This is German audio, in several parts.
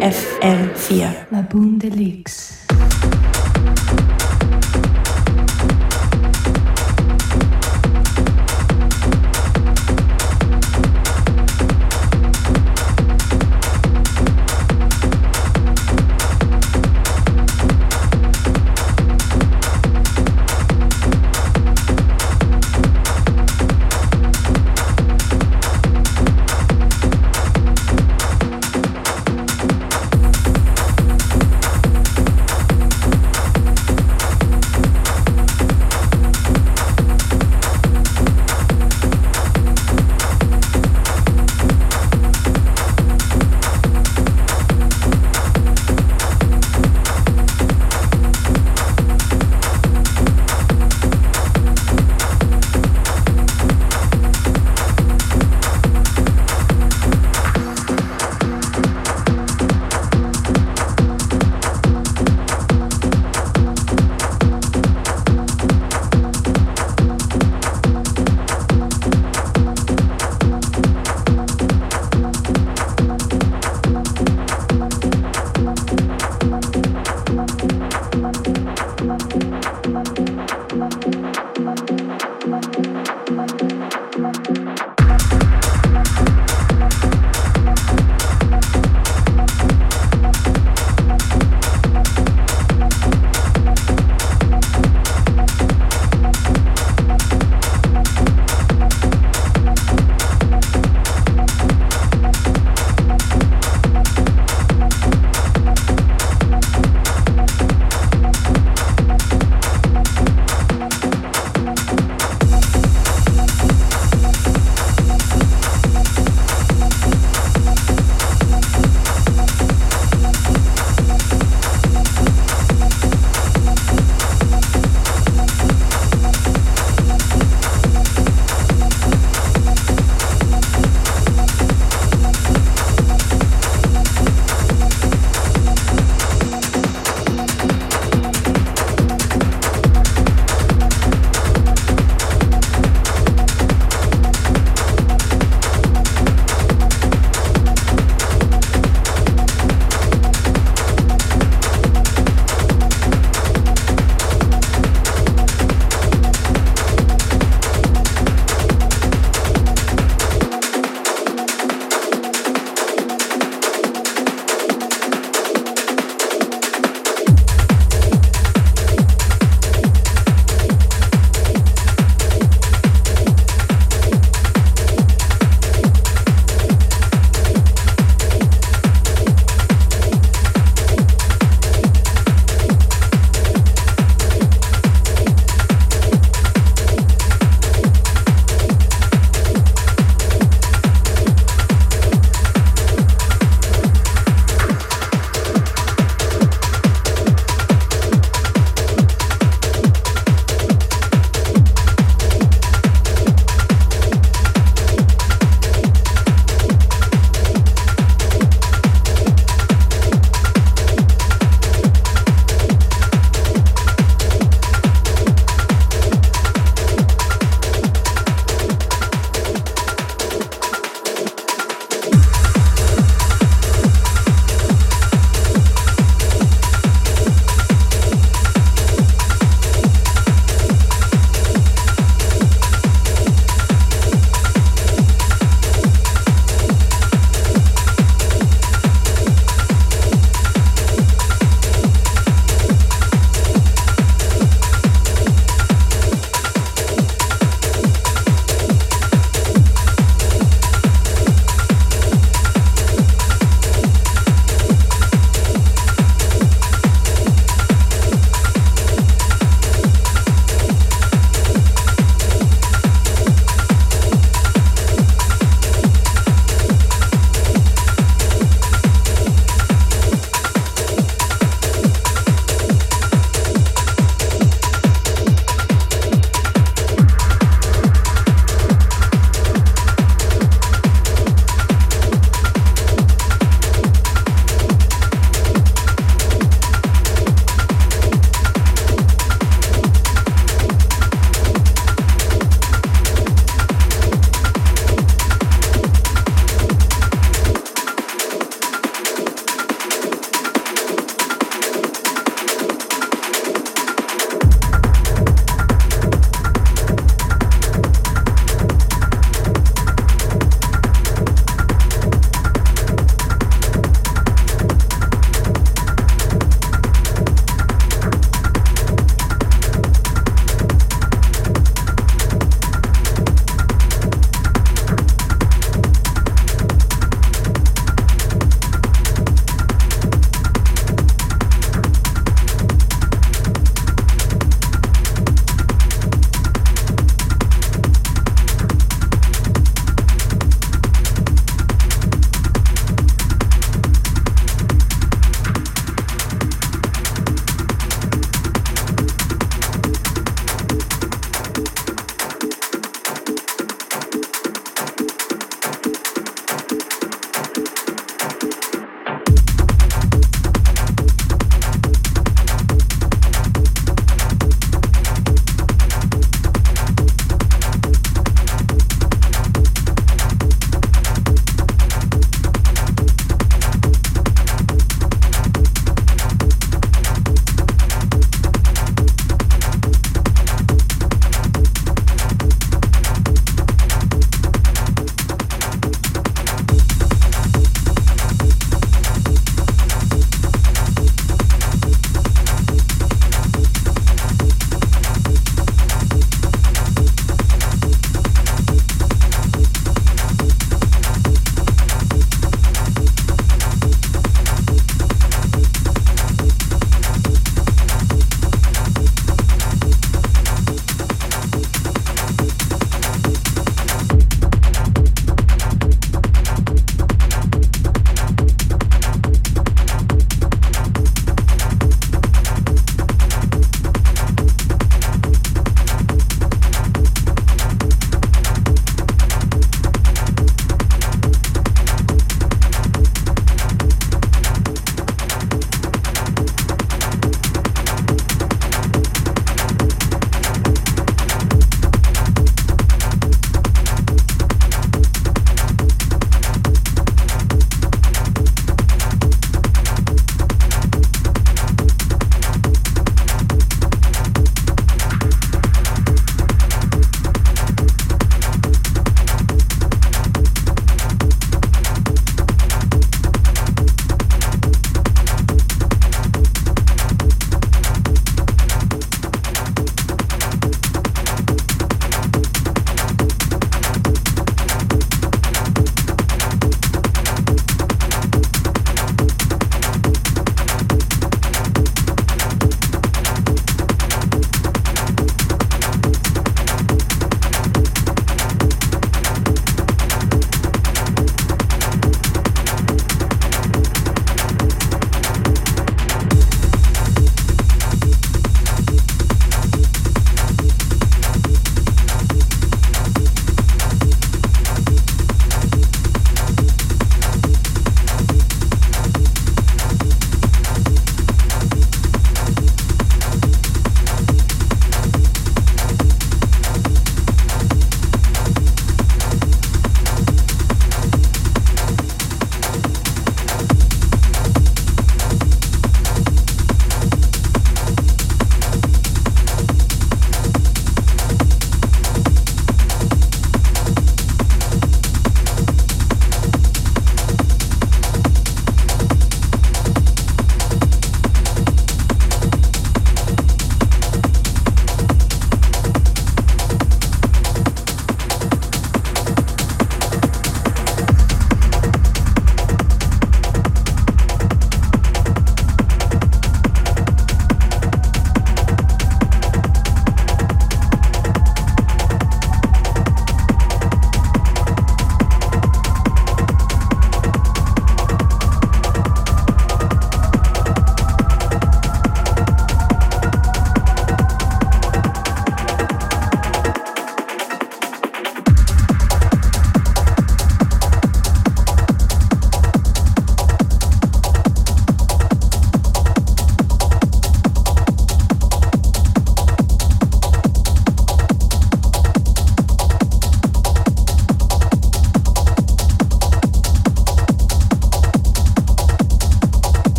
FM4. La Boom Deluxe.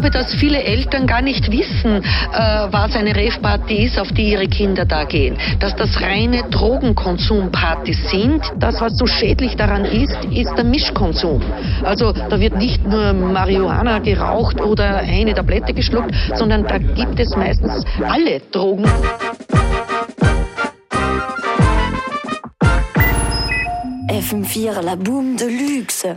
Glaube, dass viele Eltern gar nicht wissen, äh, was eine Rave-Party ist, auf die ihre Kinder da gehen. Dass das reine Drogenkonsumpartys sind. Das, was so schädlich daran ist, ist der Mischkonsum. Also da wird nicht nur Marihuana geraucht oder eine Tablette geschluckt, sondern da gibt es meistens alle Drogen. FM4, la boum de luxe.